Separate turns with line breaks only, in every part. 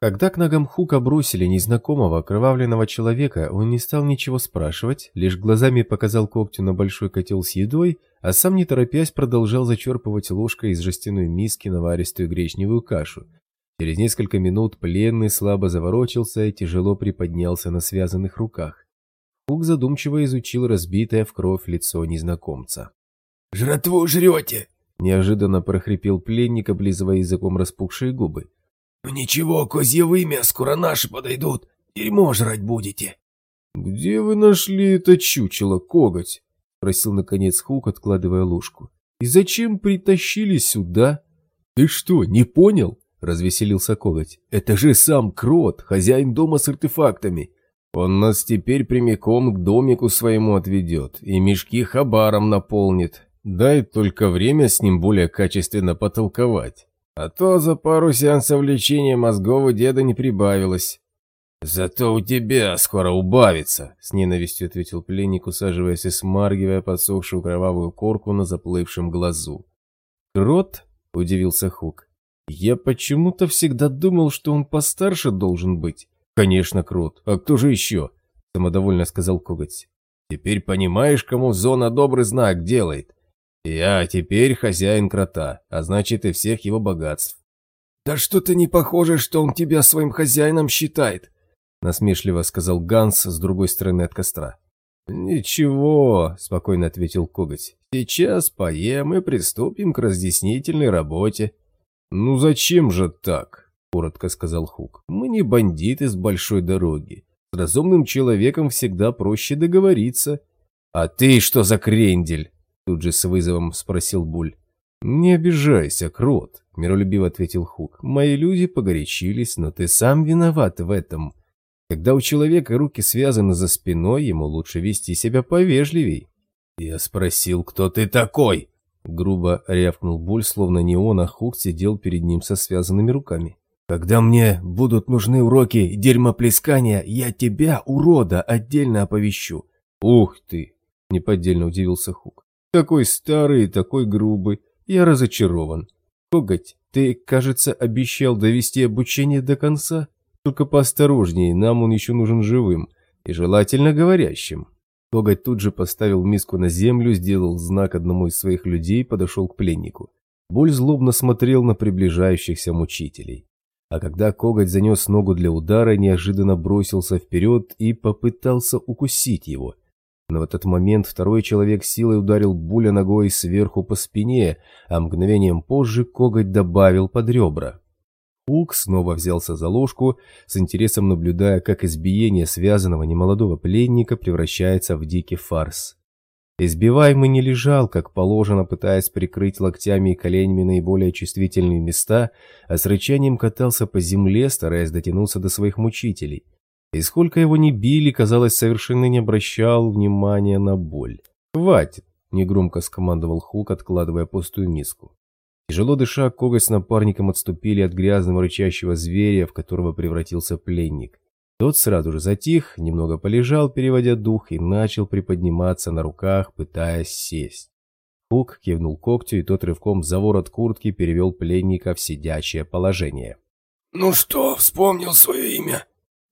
Когда к ногам Хука бросили незнакомого окровавленного человека, он не стал ничего спрашивать, лишь глазами показал когтю на большой котел с едой, а сам не торопясь продолжал зачерпывать ложкой из жестяной миски наваристую гречневую кашу. Через несколько минут пленный слабо заворочился и тяжело приподнялся на связанных руках. Хук задумчиво изучил разбитое в кровь лицо незнакомца.
«Жратву жрете!»
– неожиданно прохрипел пленник, облизывая языком распухшие губы.
«Ну ничего, козье вымя, скоро наши подойдут. Дерьмо жрать будете».
«Где вы нашли это чучело, коготь?» — спросил наконец Хук, откладывая ложку. «И зачем притащили сюда?» «Ты что, не понял?» — развеселился коготь. «Это же сам Крот, хозяин дома с артефактами. Он нас теперь прямиком к домику своему отведет и мешки хабаром наполнит. Дай только время с ним более качественно потолковать». А то за пару сеансов лечения мозгов у деда не прибавилось. «Зато у тебя скоро убавится», — с ненавистью ответил пленник, усаживаясь и смаргивая подсохшую кровавую корку на заплывшем глазу. «Крот?» — удивился Хук. «Я почему-то всегда думал, что он постарше должен быть». «Конечно, Крот. А кто же еще?» — самодовольно сказал Коготь. «Теперь понимаешь, кому зона добрый знак делает. Я теперь хозяин крота, а значит и всех его богатств.
«Да что-то не похоже, что он тебя своим хозяином считает», насмешливо сказал Ганс с другой стороны от костра.
«Ничего», — спокойно ответил Коготь. «Сейчас поем и приступим к разъяснительной работе». «Ну зачем же так?» — коротко сказал Хук. «Мы не бандиты с большой дороги. С разумным человеком всегда проще договориться». «А ты что за крендель?» Тут же с вызовом спросил Буль. «Не обижайся, Крот», — миролюбиво ответил Хук. «Мои люди погорячились, но ты сам виноват в этом. Когда у человека руки связаны за спиной, ему лучше вести себя повежливей».
«Я спросил, кто ты такой?»
Грубо рявкнул Буль, словно не он, а Хук сидел перед ним со связанными руками.
«Когда мне будут нужны уроки дерьмоплескания, я тебя, урода, отдельно оповещу».
«Ух ты!» — неподдельно удивился Хук. Такой старый и такой грубый. Я разочарован. Коготь, ты, кажется, обещал довести обучение до конца? Только поосторожнее, нам он еще нужен живым. И желательно говорящим. Коготь тут же поставил миску на землю, сделал знак одному из своих людей и подошел к пленнику. Боль злобно смотрел на приближающихся мучителей. А когда коготь занес ногу для удара, неожиданно бросился вперед и попытался укусить его. Но в этот момент второй человек силой ударил Буля ногой сверху по спине, а мгновением позже коготь добавил под ребра. Хук снова взялся за ложку, с интересом наблюдая, как избиение связанного немолодого пленника превращается в дикий фарс. Избиваемый не лежал, как положено, пытаясь прикрыть локтями и коленями наиболее чувствительные места, а с рычанием катался по земле, стараясь дотянуться до своих мучителей. И сколько его ни били, казалось, совершенно не обращал внимания на боль. «Хватит!» – негромко скомандовал Хук, откладывая пустую миску. Тяжело дыша, коготь с напарником отступили от грязного рычащего зверя, в которого превратился пленник. Тот сразу же затих, немного полежал, переводя дух, и начал приподниматься на руках, пытаясь сесть. Хук кивнул когтю, и тот рывком за ворот куртки перевел пленника в сидячее положение.
«Ну что, вспомнил свое имя?»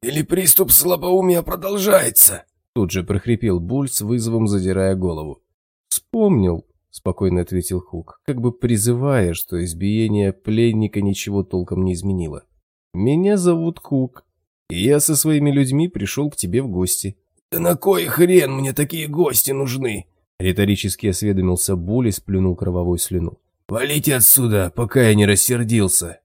Или приступ слабоумия продолжается?»
Тут же прохрипел Буль с вызовом, задирая голову. «Вспомнил», — спокойно ответил Хук, как бы призывая, что избиение пленника ничего толком не изменило. «Меня зовут Хук, и я со своими людьми пришел к тебе в гости».
«Да на кой хрен мне такие гости нужны?»
Риторически осведомился Буль и сплюнул кровавую слюну.
«Валите отсюда, пока я не рассердился».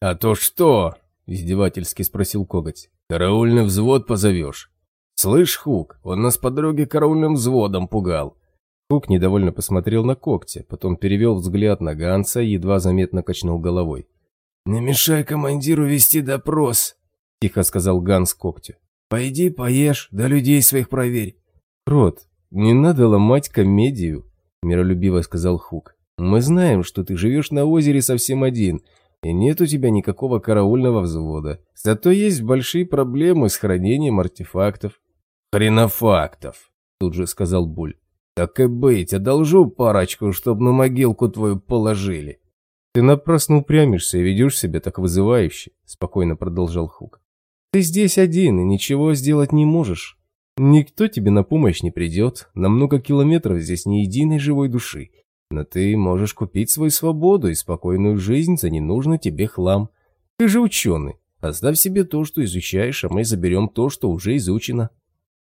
«А то что?» — издевательски спросил Коготь. Караульный взвод позовешь. Слышь, Хук, он нас по дороге караульным взводом пугал. Хук недовольно посмотрел на когти, потом перевел взгляд на Ганса и едва заметно качнул головой.
«Не мешай командиру вести допрос», — тихо сказал Ганс когтю. «Пойди поешь, да людей своих проверь».
«Крот, не надо ломать комедию», — миролюбиво сказал Хук. «Мы знаем, что ты живешь на озере совсем один, и нет у тебя никакого караульного взвода. Зато есть большие проблемы с хранением артефактов».
«Хренофактов», — тут же сказал Буль. «Так и быть, одолжу парочку, чтоб на могилку твою положили».
«Ты напрасно упрямишься и ведешь себя так вызывающе», – спокойно продолжал Хук. «Ты здесь один и ничего сделать не можешь. Никто тебе на помощь не придет, на много километров здесь ни единой живой души. Но ты можешь купить свою свободу и спокойную жизнь за ненужный тебе хлам. Ты же ученый. Оставь себе то, что изучаешь, а мы заберем то, что уже изучено.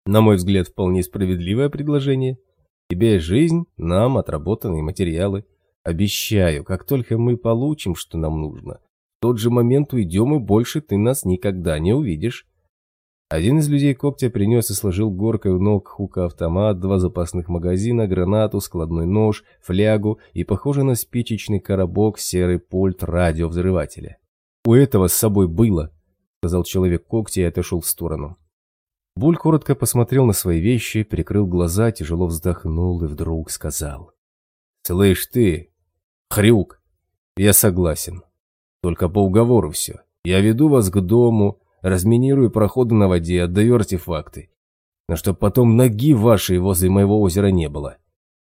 На мой взгляд, вполне справедливое предложение. Тебе жизнь, нам отработанные материалы. Обещаю, как только мы получим, что нам нужно, в тот же момент уйдем и больше ты нас никогда не увидишь. Один из людей когтя принес и сложил горкой у ног Хука автомат, два запасных магазина, гранату, складной нож, флягу и, похоже на спичечный коробок, серый пульт радиовзрывателя. «У этого с собой было», — сказал человек когтя и отошел в сторону. Буль коротко посмотрел на свои вещи, прикрыл глаза, тяжело вздохнул и вдруг сказал. «Слышь ты, хрюк, я согласен. Только по уговору все. Я веду вас к дому, разминирую проходы на воде, отдаю артефакты. Но чтоб потом ноги вашей возле моего озера не было.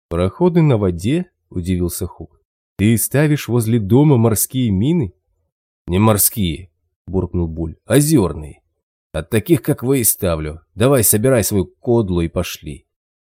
Проходы на воде? Удивился Хук. Ты ставишь возле дома морские мины? Не морские, буркнул Буль, озерные. От таких, как вы, и ставлю. Давай, собирай свою кодлу и пошли.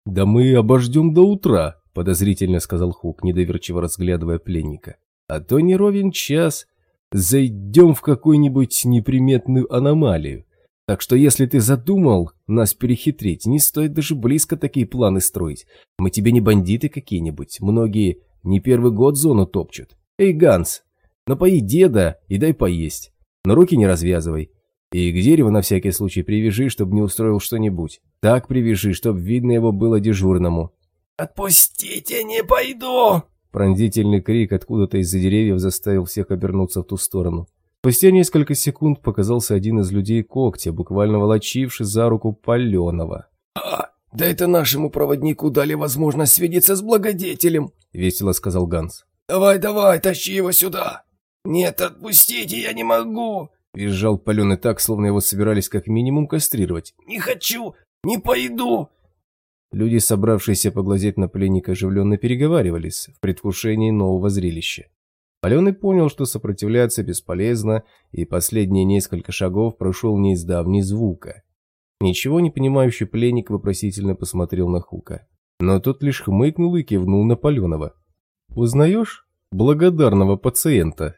Да мы обождем до утра, подозрительно сказал Хук, недоверчиво разглядывая пленника. А то не ровен час, зайдем в какую-нибудь неприметную аномалию. Так что если ты задумал нас перехитрить, не стоит даже близко такие планы строить. Мы тебе не бандиты какие-нибудь, многие не первый год зону топчут. Эй, Ганс, напои деда и дай поесть. Но руки не развязывай. И к дереву на всякий случай привяжи, чтобы не устроил что-нибудь. Так привяжи, чтобы видно его было дежурному.
«Отпустите, не пойду!»
Пронзительный крик откуда-то из-за деревьев заставил всех обернуться в ту сторону. Спустя несколько секунд показался один из людей когтя, буквально волочивший за руку Паленова.
«А, да это нашему проводнику дали возможность свидеться с благодетелем», — весело сказал Ганс. «Давай, давай, тащи его сюда!» «Нет, отпустите, я не могу!»
— визжал Паленый так, словно его собирались как минимум кастрировать.
«Не хочу, не пойду!»
Люди, собравшиеся поглазеть на пленника, оживленно переговаривались в предвкушении нового зрелища. Паленый понял, что сопротивляться бесполезно, и последние несколько шагов прошел не издав ни звука. Ничего не понимающий пленник вопросительно посмотрел на Хука. Но тот лишь хмыкнул и кивнул на Паленова. «Узнаешь благодарного пациента?»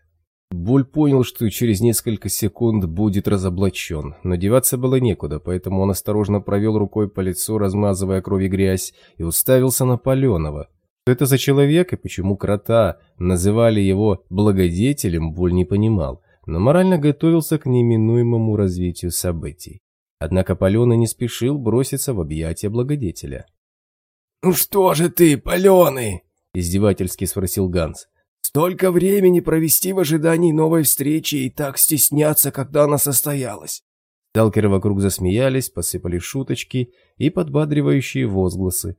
Буль понял, что через несколько секунд будет разоблачен, но деваться было некуда, поэтому он осторожно провел рукой по лицу, размазывая кровь и грязь, и уставился на Паленова. Что это за человек и почему крота называли его благодетелем, Буль не понимал, но морально готовился к неминуемому развитию событий. Однако Паленый не спешил броситься в объятия благодетеля.
«Ну что же ты, Паленый?»
– издевательски спросил Ганс.
Столько времени провести в ожидании новой встречи и так стесняться, когда она состоялась.
Сталкеры вокруг засмеялись, посыпали шуточки и подбадривающие возгласы.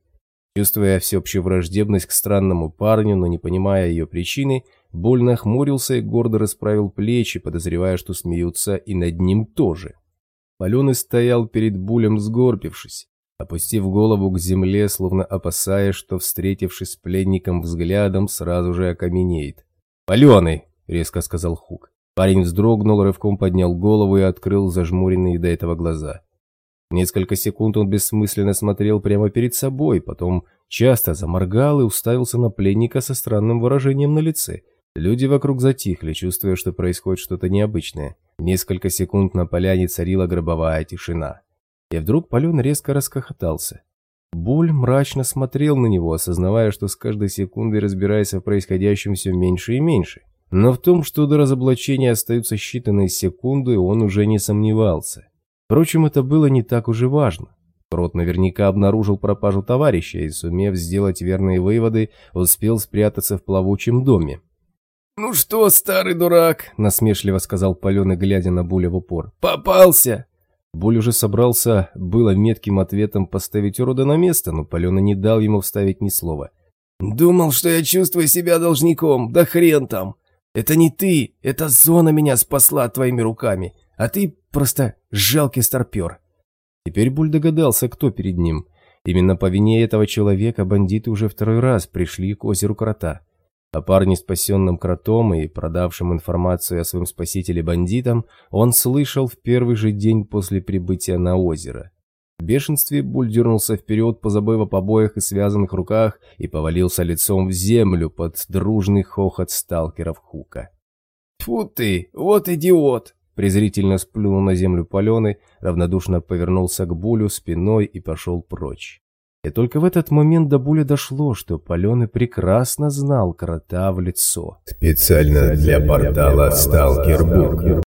Чувствуя всеобщую враждебность к странному парню, но не понимая ее причины, больно хмурился и гордо расправил плечи, подозревая, что смеются и над ним тоже. Паленый стоял перед Булем, сгорбившись опустив голову к земле, словно опасаясь, что, встретившись с пленником взглядом, сразу же окаменеет. «Паленый!» — резко сказал Хук. Парень вздрогнул, рывком поднял голову и открыл зажмуренные до этого глаза. Несколько секунд он бессмысленно смотрел прямо перед собой, потом часто заморгал и уставился на пленника со странным выражением на лице. Люди вокруг затихли, чувствуя, что происходит что-то необычное. Несколько секунд на поляне царила гробовая тишина. И вдруг Полен резко расхохотался. Боль мрачно смотрел на него, осознавая, что с каждой секундой разбирается в происходящем все меньше и меньше. Но в том, что до разоблачения остаются считанные секунды, он уже не сомневался. Впрочем, это было не так уж и важно. Крот наверняка обнаружил пропажу товарища и, сумев сделать верные выводы, успел спрятаться в плавучем доме.
«Ну что, старый дурак?» – насмешливо сказал Паленый, глядя на Буля в упор. «Попался!»
Боль уже собрался, было метким ответом поставить урода на место, но Палена не дал ему вставить ни слова.
«Думал, что я чувствую себя должником, да хрен там! Это не ты, эта зона меня спасла твоими руками, а ты просто жалкий старпер!»
Теперь Буль догадался, кто перед ним. Именно по вине этого человека бандиты уже второй раз пришли к озеру Крота. О парне, спасенном кротом и продавшем информацию о своем спасителе бандитам, он слышал в первый же день после прибытия на озеро. В бешенстве Буль дернулся вперед, позабыв о побоях и связанных руках, и повалился лицом в землю под дружный хохот сталкеров Хука.
«Тьфу ты, вот идиот!»
презрительно сплюнул на землю паленый, равнодушно повернулся к Булю спиной и пошел прочь. И только в этот момент до Буля дошло, что Паленый прекрасно знал крота в лицо.
«Специально для портала «Сталкербук»